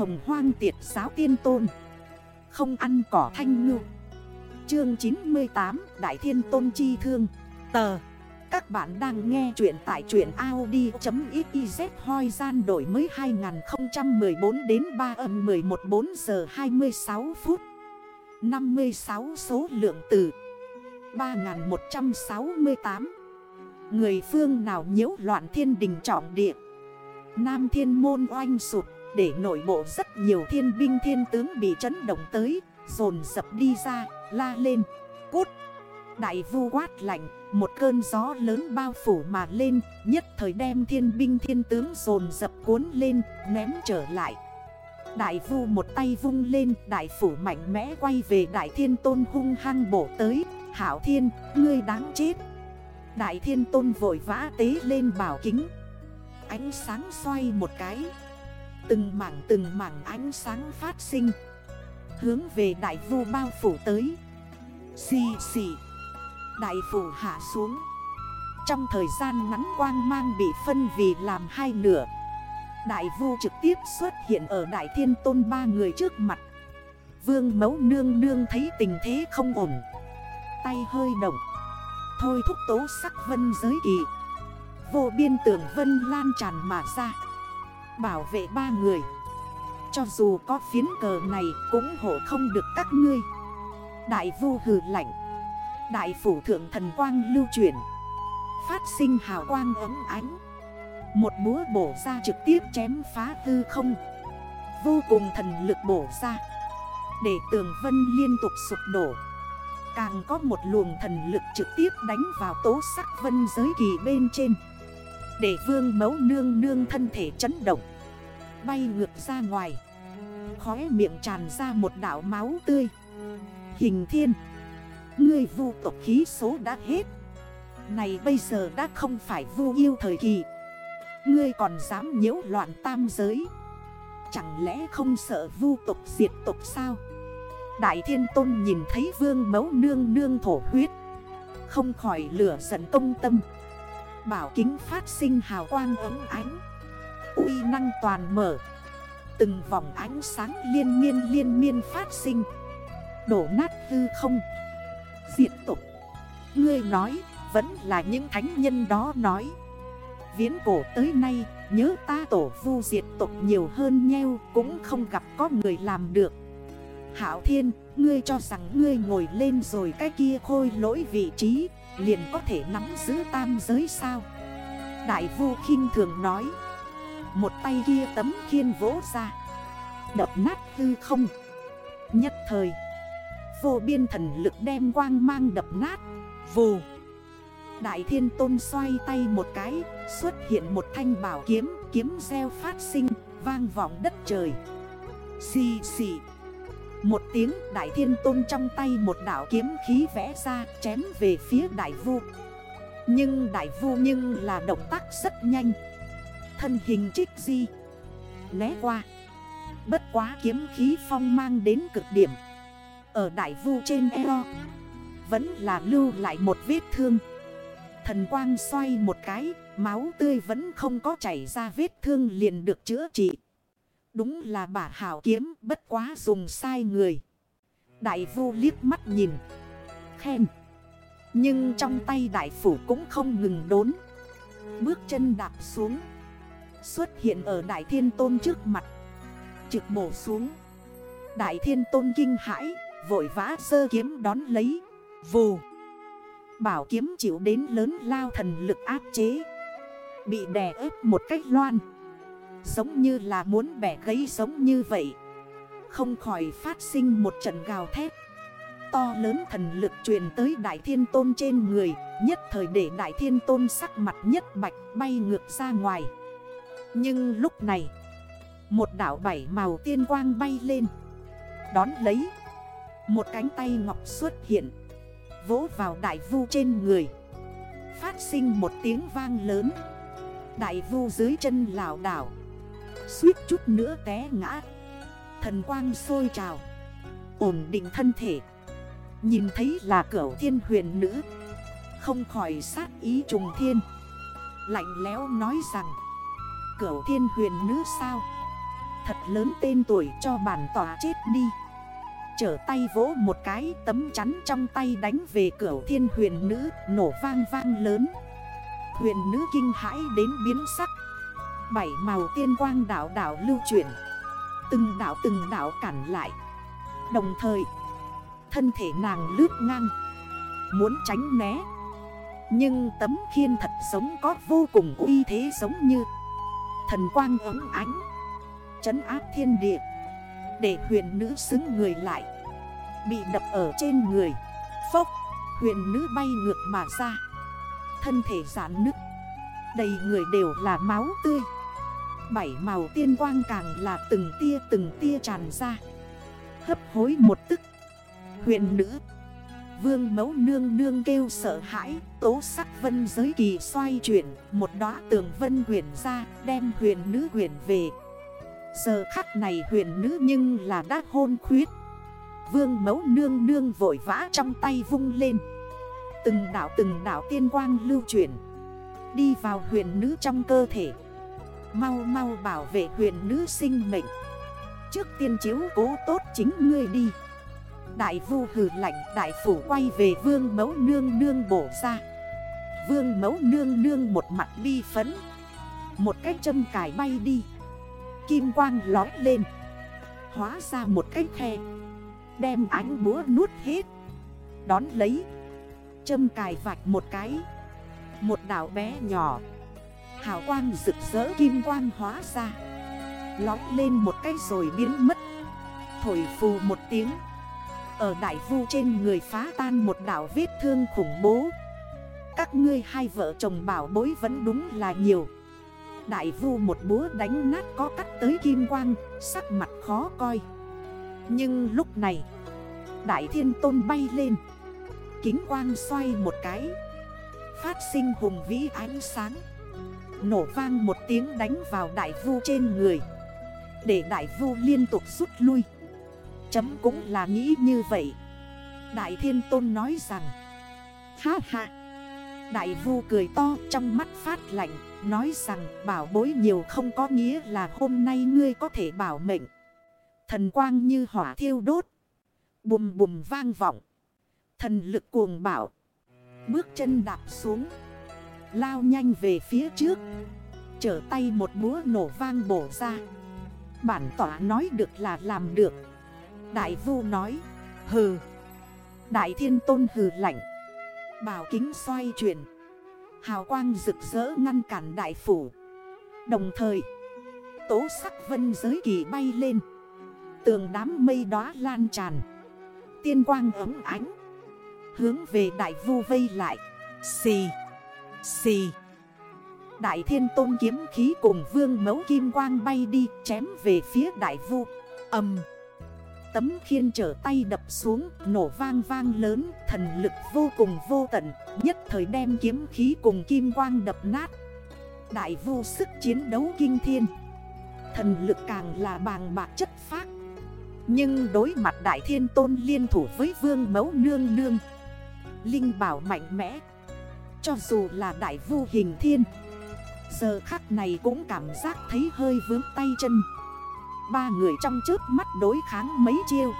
hồng hoang tiệt giáo tiên tôn. Không ăn cỏ thanh ngư. Chương 98 Đại Thiên Tôn Chi Thương. Tờ. Các bạn đang nghe chuyện tại truyện Audi.xyz hoi gian đổi mới 2014 đến 3 âm 11 4 giờ 26 phút. 56 số lượng từ 3168 Người phương nào nhiễu loạn thiên đình trọng địa? Nam thiên môn oanh sụp. Để nội bộ rất nhiều thiên binh thiên tướng bị chấn động tới Dồn dập đi ra la lên. Cút Đại vu quát lạnh Một cơn gió lớn bao phủ mà lên Nhất thời đem thiên binh thiên tướng dồn dập cuốn lên Ném trở lại. Đại vu một tay vung lên Đại phủ mạnh mẽ quay về đại thiên tôn hung hăng bổ tới. Hảo thiên, ngươi đáng chết. Đại thiên tôn vội vã tế lên bảo kính. Ánh sáng xoay một cái. Từng mảng từng mảng ánh sáng phát sinh, Hướng về đại vu bao phủ tới. Xì xì, Đại phủ hạ xuống. Trong thời gian ngắn quang mang bị phân vì làm hai nửa, Đại vu trực tiếp xuất hiện ở đại thiên tôn ba người trước mặt. Vương mấu nương nương thấy tình thế không ổn, Tay hơi động. Thôi thúc tố sắc vân giới kỳ, Vô biên tưởng vân lan tràn mà ra. Bảo vệ ba người. Cho dù có phiến cờ này cũng hộ không được các ngươi. Đại vu hừ lạnh. Đại phủ thượng thần quang lưu chuyển Phát sinh hào quang ấm ánh. Một búa bổ ra trực tiếp chém phá hư không. Vô cùng thần lực bổ ra. Để tường vân liên tục sụp đổ. Càng có một luồng thần lực trực tiếp đánh vào tố sắc vân giới kỳ bên trên. Để vương mấu nương nương thân thể chấn động. Bay ngược ra ngoài. Khóe miệng tràn ra một đảo máu tươi. Hình thiên. Ngươi vu tộc khí số đã hết. Này bây giờ đã không phải vu yêu thời kỳ. Ngươi còn dám nhiễu loạn tam giới. Chẳng lẽ không sợ vu tộc diệt tộc sao? Đại thiên tôn nhìn thấy vương mấu nương nương thổ huyết. Không khỏi lửa giận công tâm. Bảo kính phát sinh hào quang ấm ánh. Uy năng toàn mở. Từng vòng ánh sáng liên miên liên miên phát sinh. Đổ nát hư không. Diệt tục Ngươi nói vẫn là những thánh nhân đó nói. Viễn cổ tới nay Nhớ ta tổ vu diệt tục nhiều hơn nheo Cũng không gặp có người làm được. Hảo Thiên, ngươi cho rằng ngươi ngồi lên rồi cái kia khôi lỗi vị trí. Liền có thể nắm giữ tam giới sao? Đại vô khinh thường nói. Một tay kia tấm khiên vỗ ra. Đập nát hư không. Nhất thời, Vô biên thần lực đem quang mang đập nát. Vù! Đại thiên tôn xoay tay một cái, Xuất hiện một thanh bảo kiếm Kiếm gieo phát sinh, Vang vọng đất trời. Xì xì! Một tiếng đại thiên tôn trong tay một đảo kiếm khí vẽ ra, chém về phía đại vu. Nhưng đại vu nhưng là động tác rất nhanh. Thân hình trích di, Né qua. Bất quá kiếm khí phong mang đến cực điểm. Ở đại vu trên eo, Vẫn là lưu lại một vết thương. Thần quang xoay một cái, Máu tươi vẫn không có chảy ra vết thương liền được chữa trị. Đúng là bà hảo kiếm, bất quá dùng sai người. Đại vu liếc mắt nhìn. Khen. Nhưng trong tay đại phủ cũng không ngừng đốn. Bước chân đạp xuống. Xuất hiện ở đại thiên tôn trước mặt. Trực bổ xuống. Đại thiên tôn kinh hãi. Vội vã sơ kiếm đón lấy. Vù. Bảo kiếm chịu đến lớn lao thần lực áp chế. Bị đè ép một cách loan. Giống như là muốn bẻ gấy giống như vậy. Không khỏi phát sinh một trận gào thét. To lớn thần lực truyền tới đại thiên tôn trên người, Nhất thời để đại thiên tôn sắc mặt nhất bạch bay ngược ra ngoài. Nhưng lúc này, Một đảo bảy màu tiên quang bay lên. Đón lấy, Một cánh tay ngọc xuất hiện, Vỗ vào đại vu trên người. Phát sinh một tiếng vang lớn. Đại vu dưới chân lào đảo. Suýt chút nữa té ngã. Thần quang sôi trào, Ổn định thân thể. Nhìn thấy là cửa thiên huyền nữ, Không khỏi sát ý trùng thiên. Lạnh lẽo nói rằng Cửa thiên huyền nữ sao? Thật lớn tên tuổi cho bản tỏa chết đi. Trở tay vỗ một cái, tấm chắn trong tay đánh về cửa thiên huyền nữ, Nổ vang vang lớn. Huyền nữ kinh hãi đến biến sắc. Bảy màu tiên quang đảo đảo lưu chuyển. Từng đảo từng đảo cản lại. Đồng thời, Thân thể nàng lướt ngang, Muốn tránh né. Nhưng tấm khiên thật sống có vô cùng uy thế giống như Thần quang ấm ánh, Chấn áp thiên địa, Để huyền nữ xứng người lại, Bị đập ở trên người. Phốc, Huyền nữ bay ngược mà ra. Thân thể giãn nứt, Đầy người đều là máu tươi. Bảy màu tiên quang càng là từng tia từng tia tràn ra. Hấp hối một tức. Huyền nữ. Vương mẫu nương nương kêu sợ hãi, Tố sắc vân giới kỳ xoay chuyển, Một đóa tường vân huyền ra, Đem huyền nữ huyền về. Giờ khắc này huyền nữ nhưng là đã hôn khuyết. Vương mẫu nương nương vội vã trong tay vung lên. Từng đảo từng đảo tiên quang lưu chuyển. Đi vào huyền nữ trong cơ thể. Mau mau bảo vệ huyền nữ sinh mệnh. Trước tiên chiếu cố tốt chính ngươi đi. Đại vu hử lạnh, đại phủ quay về vương mẫu nương nương bổ ra. Vương mẫu nương nương một mặt bi phấn. Một cái châm cài bay đi. Kim quang lói lên. Hóa ra một cái khe. Đem ánh búa nuốt hết. Đón lấy. Châm cài vạch một cái. Một đảo bé nhỏ. Hào quang rực rỡ kim quang hóa ra. Lói lên một cái rồi biến mất. Thổi phù một tiếng. Ở đại vu trên người phá tan một đảo vết thương khủng bố. Các ngươi hai vợ chồng bảo bối vẫn đúng là nhiều. Đại vu một búa đánh nát có cắt tới kim quang, Sắc mặt khó coi. Nhưng lúc này, Đại thiên tôn bay lên. Kính quang xoay một cái. Phát sinh hùng vĩ ánh sáng. Nổ vang một tiếng đánh vào đại vu trên người. Để đại vu liên tục rút lui. Chấm cũng là nghĩ như vậy. Đại thiên tôn nói rằng, Ha ha. Đại vu cười to trong mắt phát lạnh, Nói rằng, bảo bối nhiều không có nghĩa là hôm nay ngươi có thể bảo mệnh. Thần quang như hỏa thiêu đốt. Bùm bùm vang vọng. Thần lực cuồng bảo Bước chân đạp xuống. Lao nhanh về phía trước. Chở tay một búa nổ vang bổ ra. Bản tỏa nói được là làm được. Đại vu nói, Hừ. Đại thiên tôn hừ lạnh. Bảo kính xoay chuyển. Hào quang rực rỡ ngăn cản đại phủ. Đồng thời, Tố sắc vân giới kỳ bay lên. Tường đám mây đó lan tràn. Tiên quang ấm ánh. Hướng về đại vu vây lại. Xì. Xì. Đại thiên tôn kiếm khí cùng vương mấu kim quang bay đi, chém về phía đại vu. Âm. Tấm khiên trở tay đập xuống, Nổ vang vang lớn, Thần lực vô cùng vô tận, Nhất thời đem kiếm khí cùng kim quang đập nát. Đại vu sức chiến đấu kinh thiên. Thần lực càng là bàng bạc chất phác. Nhưng đối mặt đại thiên tôn liên thủ với vương mấu nương nương, Linh bảo mạnh mẽ cho dù là đại vu hình thiên. Giờ khắc này cũng cảm giác thấy hơi vướng tay chân. Ba người trong trước mắt đối kháng mấy chiêu.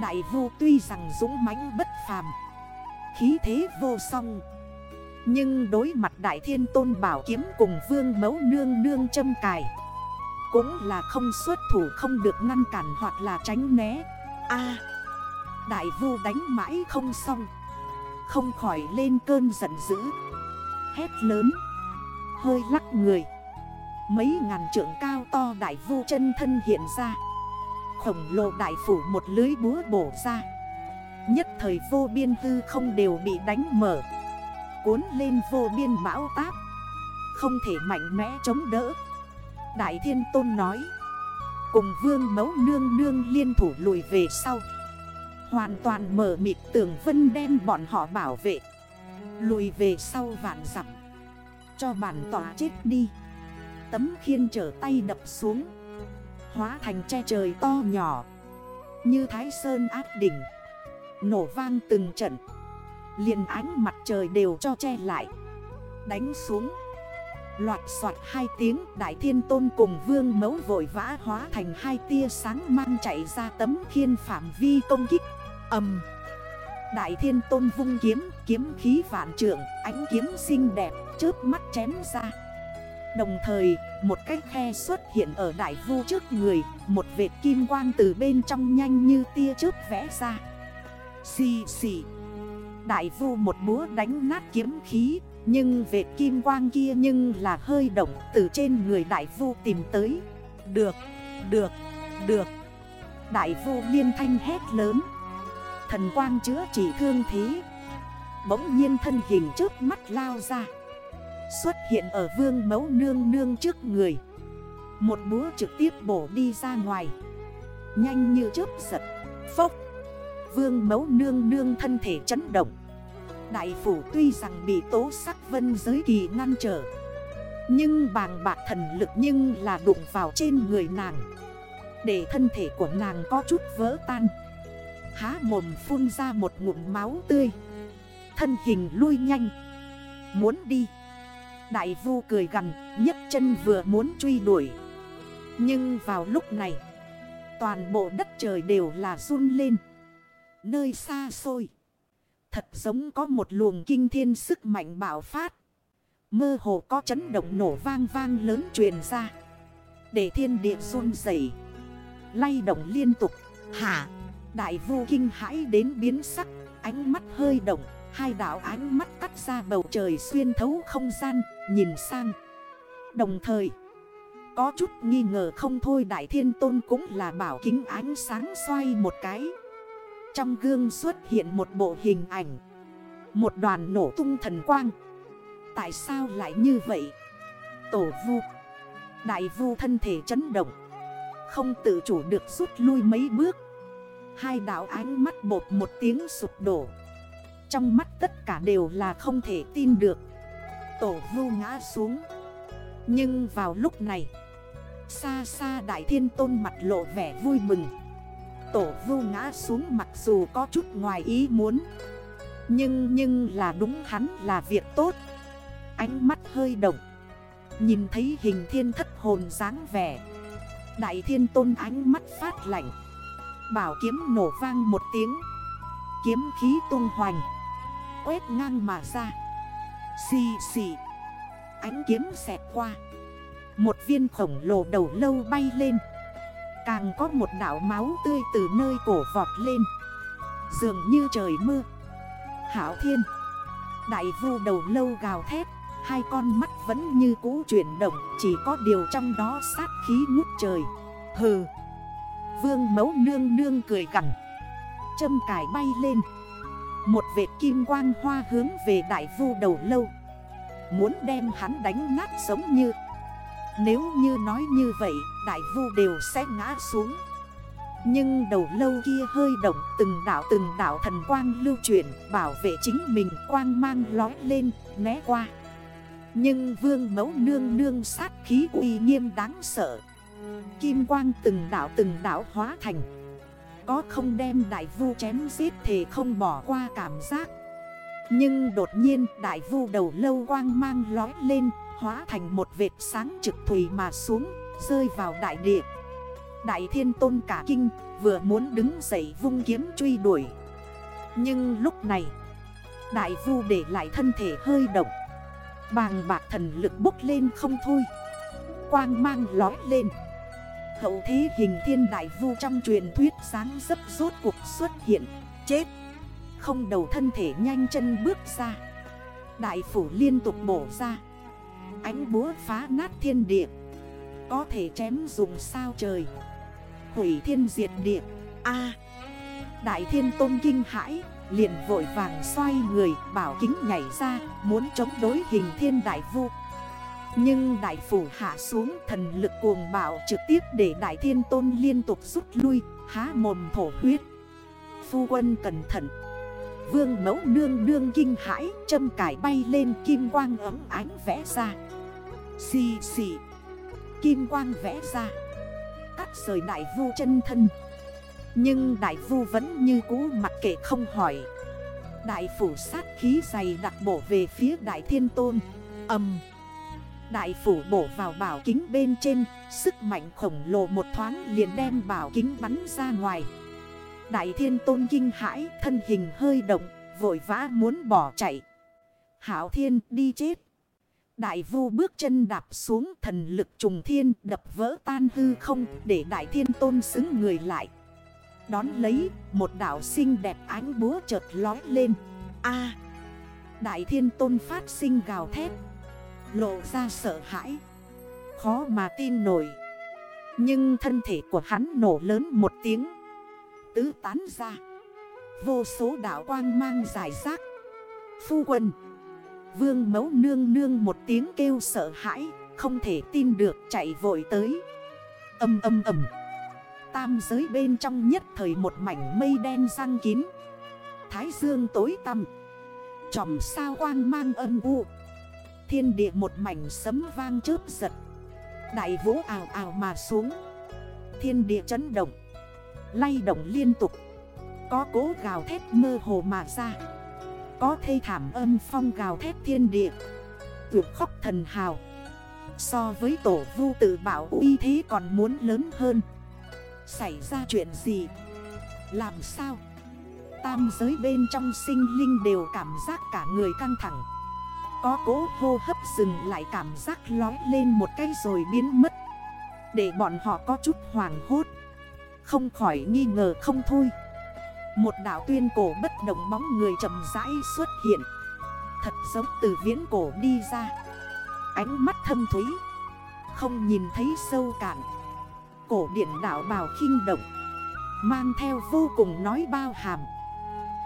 Đại vu tuy rằng dũng mãnh bất phàm, Khí thế vô song. Nhưng đối mặt đại thiên tôn bảo kiếm cùng vương mấu nương nương châm cài, Cũng là không xuất thủ, không được ngăn cản hoặc là tránh né. A, Đại vu đánh mãi không xong. Không khỏi lên cơn giận dữ. Hét lớn, Hơi lắc người. Mấy ngàn trượng cao to đại vu chân thân hiện ra. Khổng lồ đại phủ một lưới búa bổ ra. Nhất thời vô biên hư không đều bị đánh mở. Cuốn lên vô biên bão táp. Không thể mạnh mẽ chống đỡ. Đại thiên tôn nói, Cùng vương mấu nương nương liên thủ lùi về sau. Hoàn toàn mở mịt tường vân đem bọn họ bảo vệ. Lùi về sau vạn dặm. Cho bản tỏa chết đi. Tấm khiên trở tay đập xuống. Hóa thành che trời to nhỏ. Như thái sơn áp đỉnh. Nổ vang từng trận. Liền ánh mặt trời đều cho che lại. Đánh xuống. Loạt soạt hai tiếng, Đại Thiên Tôn cùng Vương Mấu vội vã hóa thành hai tia sáng mang chạy ra tấm khiên phạm vi công kích. Âm Đại Thiên Tôn vung kiếm, kiếm khí vạn trượng, ánh kiếm xinh đẹp, chớp mắt chém ra. Đồng thời, một cái khe xuất hiện ở đại vu trước người Một vệt kim quang từ bên trong nhanh như tia chớp vẽ ra. Xì xì. Đại vu một búa đánh nát kiếm khí Nhưng vệt kim quang kia nhưng là hơi động từ trên người đại vu tìm tới. Được, được, được. Đại vu liên thanh hét lớn. Thần quang chữa chỉ thương thế. Bỗng nhiên thân hình trước mắt lao ra. Xuất hiện ở vương mấu nương nương trước người. Một búa trực tiếp bổ đi ra ngoài. Nhanh như chớp giật. Phốc. Vương mấu nương nương thân thể chấn động. Đại phủ tuy rằng bị tố sắc vân giới kỳ ngăn trở. Nhưng bàng bạc thần lực nhưng là đụng vào trên người nàng. Để thân thể của nàng có chút vỡ tan. Há mồm phun ra một ngụm máu tươi. Thân hình lui nhanh. Muốn đi. Đại vu cười gần nhấc chân vừa muốn truy đuổi. Nhưng vào lúc này, Toàn bộ đất trời đều là run lên. Nơi xa xôi, Thật giống có một luồng kinh thiên sức mạnh bạo phát. Mơ hồ có chấn động nổ vang vang lớn truyền ra. Để thiên địa run dậy Lay động liên tục. Hả? Đại vu kinh hãi đến biến sắc, Ánh mắt hơi động, Hai đảo ánh mắt cắt ra bầu trời xuyên thấu không gian, Nhìn sang. Đồng thời, Có chút nghi ngờ không thôi Đại Thiên Tôn cũng là bảo kính ánh sáng xoay một cái. Trong gương xuất hiện một bộ hình ảnh, Một đoàn nổ tung thần quang. Tại sao lại như vậy? Tổ vu, Đại vu thân thể chấn động, Không tự chủ được rút lui mấy bước. Hai đảo ánh mắt bột một tiếng sụp đổ. Trong mắt tất cả đều là không thể tin được. Tổ vu ngã xuống. Nhưng vào lúc này Xa xa đại thiên tôn mặt lộ vẻ vui mừng. Tổ vu ngã xuống mặc dù có chút ngoài ý muốn, Nhưng nhưng là đúng hắn là việc tốt. Ánh mắt hơi động, Nhìn thấy hình thiên thất hồn dáng vẻ. Đại thiên tôn ánh mắt phát lạnh. Bảo kiếm nổ vang một tiếng. Kiếm khí tung hoành, Quét ngang mà ra. Xì xì, Ánh kiếm xẹt qua. Một viên khổng lồ đầu lâu bay lên. Càng có một đảo máu tươi từ nơi cổ vọt lên. Dường như trời mưa. Hảo thiên, Đại vu đầu lâu gào thét. Hai con mắt vẫn như cũ chuyển động, Chỉ có điều trong đó sát khí ngút trời. Hừ. Vương mấu nương nương cười cẳng Châm cải bay lên. Một vệt kim quang hoa hướng về đại vu đầu lâu. Muốn đem hắn đánh nát sống như. Nếu như nói như vậy, Đại vu đều sẽ ngã xuống. Nhưng đầu lâu kia hơi động, Từng đảo từng đảo thần quang lưu chuyển, Bảo vệ chính mình quang mang lói lên, Né qua. Nhưng vương mẫu nương nương sát khí uy nghiêm đáng sợ. Kim quang từng đảo từng đảo hóa thành. Có không đem đại vu chém giết thì không bỏ qua cảm giác. Nhưng đột nhiên đại vu đầu lâu quang mang lói lên, Hóa thành một vệt sáng trực thủy mà xuống, Rơi vào đại địa. Đại thiên tôn cả kinh, Vừa muốn đứng dậy vung kiếm truy đuổi. Nhưng lúc này, Đại vu để lại thân thể hơi động. Bàng bạc thần lực bốc lên không thôi. Quang mang lói lên. Hậu thế hình thiên đại vu trong truyền thuyết sáng dấp rốt cuộc xuất hiện. Chết. Không đầu thân thể nhanh chân bước ra. Đại phủ liên tục bổ ra. Ánh búa phá nát thiên địa. Có thể chém dùng sao trời. Hủy thiên diệt địa. A. Đại thiên tôn kinh hãi, Liền vội vàng xoay người, bảo kính nhảy ra, Muốn chống đối hình thiên đại vu nhưng đại phủ hạ xuống thần lực cuồng bạo trực tiếp để đại thiên tôn liên tục rút lui, há mồm thổ huyết. Phu quân cẩn thận. Vương mẫu nương nương kinh hãi, châm cải bay lên kim quang ấm ánh vẽ ra. Xì xì. Kim quang vẽ ra. Cắt rời đại vu chân thân. Nhưng đại vu vẫn như cũ mặc kệ không hỏi. Đại phủ sát khí dày đặt bổ về phía đại thiên tôn. Âm. Đại phủ bổ vào bảo kính bên trên, Sức mạnh khổng lồ một thoáng liền đem bảo kính bắn ra ngoài Đại thiên tôn kinh hãi, Thân hình hơi động, Vội vã muốn bỏ chạy Hảo thiên, đi chết Đại vu bước chân đạp xuống, thần lực trùng thiên, đập vỡ tan hư không, để đại thiên tôn xứng người lại. Đón lấy, một đảo xinh đẹp ánh búa chợt lói lên. a Đại thiên tôn phát sinh gào thét. Lộ ra sợ hãi. Khó mà tin nổi. Nhưng thân thể của hắn nổ lớn một tiếng. Tứ tán ra. Vô số đảo quang mang giải rác. Phu quân. Vương mấu nương nương một tiếng kêu sợ hãi, Không thể tin được chạy vội tới Âm âm âm Tam giới bên trong nhất thời một mảnh mây đen răng kín Thái dương tối tăm Chòm sao quang mang âm u Thiên địa một mảnh sấm vang chớp giật. Đại vũ ào ào mà xuống. Thiên địa chấn động. Lay động liên tục. Có cố gào thét mơ hồ mà ra. Có thê thảm âm phong gào thét thiên địa. Tuyệt khóc thần hào. So với tổ vu tự bảo uy thế còn muốn lớn hơn. Xảy ra chuyện gì? Làm sao? Tam giới bên trong sinh linh đều cảm giác cả người căng thẳng. Có cố hô hấp dừng lại cảm giác lói lên một cái rồi biến mất. Để bọn họ có chút hoàng hốt. Không khỏi nghi ngờ không thôi. Một đảo tuyên cổ bất động bóng người chậm rãi xuất hiện. Thật giống từ viễn cổ đi ra. Ánh mắt thâm thúy. Không nhìn thấy sâu cạn. Cổ điện đảo bào khinh động. Mang theo vô cùng nói bao hàm.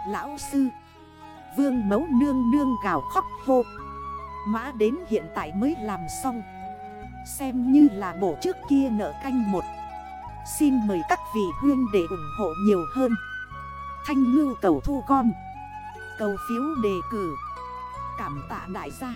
Lão sư. Vương mấu nương nương gào khóc hô. Mã đến hiện tại mới làm xong. Xem như là bộ trước kia nợ canh một. Xin mời các vị huyên để ủng hộ nhiều hơn. Thanh lưu cầu thu con Cầu phiếu đề cử. Cảm tạ đại gia.